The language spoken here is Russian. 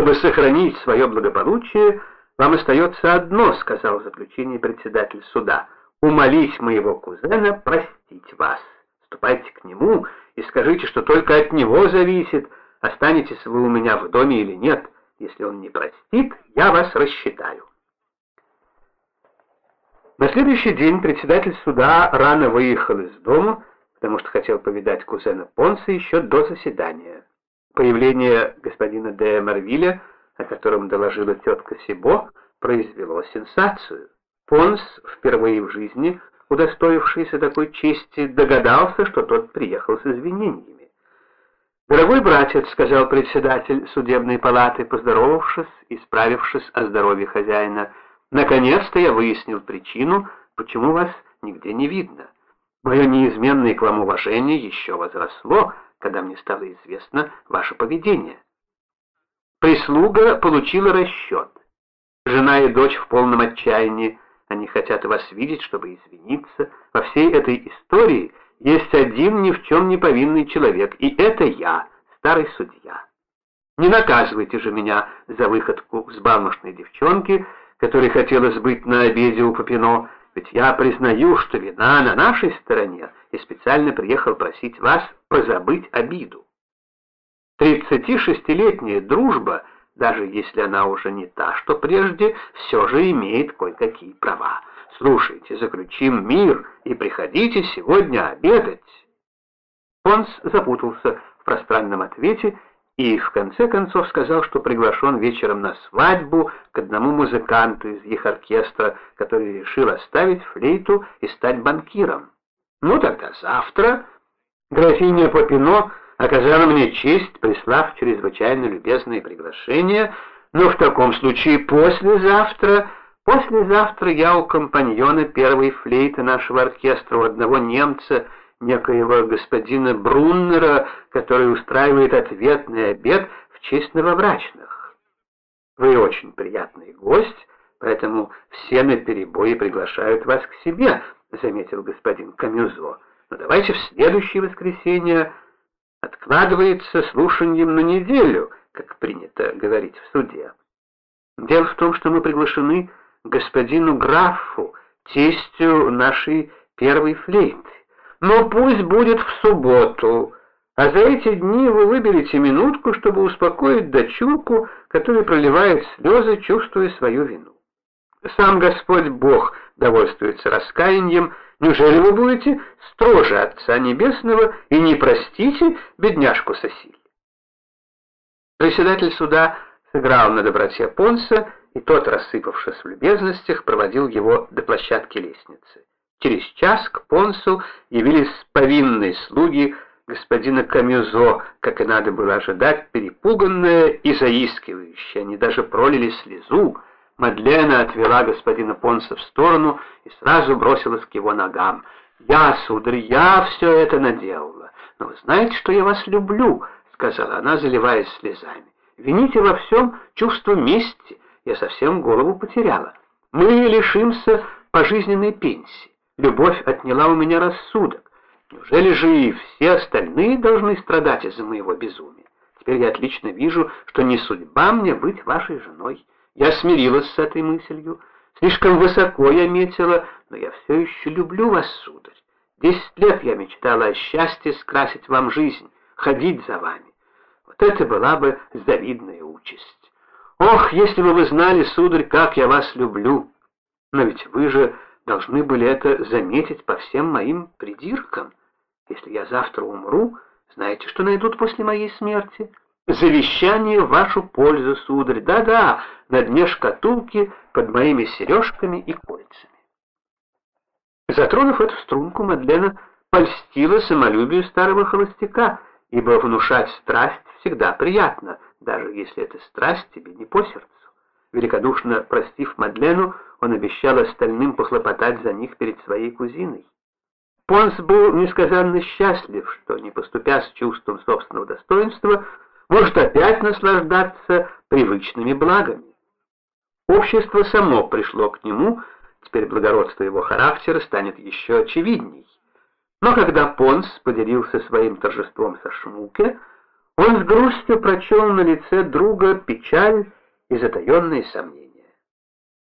Чтобы сохранить свое благополучие, вам остается одно, сказал в заключении председатель суда, умолить моего кузена простить вас. Ступайте к нему и скажите, что только от него зависит, останетесь вы у меня в доме или нет. Если он не простит, я вас рассчитаю. На следующий день председатель суда рано выехал из дома, потому что хотел повидать кузена Понса еще до заседания. Появление господина де Марвиля, о котором доложила тетка Сибо, произвело сенсацию. Понс, впервые в жизни удостоившийся такой чести, догадался, что тот приехал с извинениями. «Дорогой братец», — сказал председатель судебной палаты, поздоровавшись и справившись о здоровье хозяина, — Наконец-то я выяснил причину, почему вас нигде не видно. Мое неизменное к вам уважение еще возросло, когда мне стало известно ваше поведение. Прислуга получила расчет. Жена и дочь в полном отчаянии. Они хотят вас видеть, чтобы извиниться. Во всей этой истории есть один ни в чем не повинный человек, и это я, старый судья. Не наказывайте же меня за выходку взбалмошной девчонки, которой хотелось быть на обеде у Попино, ведь я признаю, что вина на нашей стороне, и специально приехал просить вас позабыть обиду. Тридцати шестилетняя дружба, даже если она уже не та, что прежде, все же имеет кое-какие права. Слушайте, заключим мир и приходите сегодня обедать. Понс запутался в пространном ответе и в конце концов сказал, что приглашен вечером на свадьбу к одному музыканту из их оркестра, который решил оставить флейту и стать банкиром. Ну тогда завтра. Графиня Попино оказала мне честь, прислав чрезвычайно любезное приглашение, но в таком случае послезавтра, послезавтра я у компаньона первой флейты нашего оркестра, у одного немца, некоего господина Бруннера, который устраивает ответный обед в честь новобрачных. Вы очень приятный гость, поэтому все наперебой приглашают вас к себе, заметил господин Камюзо. Но давайте в следующее воскресенье откладывается слушанием на неделю, как принято говорить в суде. Дело в том, что мы приглашены господину графу, тестю нашей первой флейты. Но пусть будет в субботу, а за эти дни вы выберете минутку, чтобы успокоить дочурку, которая проливает слезы, чувствуя свою вину. Сам Господь Бог довольствуется раскаянием, неужели вы будете строже Отца Небесного и не простите бедняжку Сосиль? Председатель суда сыграл на доброте Понса, и тот, рассыпавшись в любезностях, проводил его до площадки лестницы. Через час к Понсу явились повинные слуги господина Камюзо, как и надо было ожидать, перепуганные и заискивающие. Они даже пролили слезу. Мадлена отвела господина Понса в сторону и сразу бросилась к его ногам. «Я, сударь, я все это наделала. Но вы знаете, что я вас люблю», — сказала она, заливаясь слезами. «Вините во всем чувство мести. Я совсем голову потеряла. Мы лишимся пожизненной пенсии. Любовь отняла у меня рассудок. Неужели же и все остальные должны страдать из-за моего безумия? Теперь я отлично вижу, что не судьба мне быть вашей женой. Я смирилась с этой мыслью. Слишком высоко я метила, но я все еще люблю вас, сударь. Десять лет я мечтала о счастье скрасить вам жизнь, ходить за вами. Вот это была бы завидная участь. Ох, если бы вы знали, сударь, как я вас люблю! Но ведь вы же должны были это заметить по всем моим придиркам. Если я завтра умру, знаете, что найдут после моей смерти? Завещание в вашу пользу, сударь. Да-да, на дне шкатулки под моими сережками и кольцами. Затронув эту струнку, Мадлена польстила самолюбию старого холостяка, ибо внушать страсть всегда приятно, даже если эта страсть тебе не по сердцу. Великодушно простив Мадлену, он обещал остальным похлопотать за них перед своей кузиной. Понс был несказанно счастлив, что, не поступя с чувством собственного достоинства, может опять наслаждаться привычными благами. Общество само пришло к нему, теперь благородство его характера станет еще очевидней. Но когда Понс поделился своим торжеством со Шмуке, Он с грустью прочел на лице друга печаль и затаенные сомнения.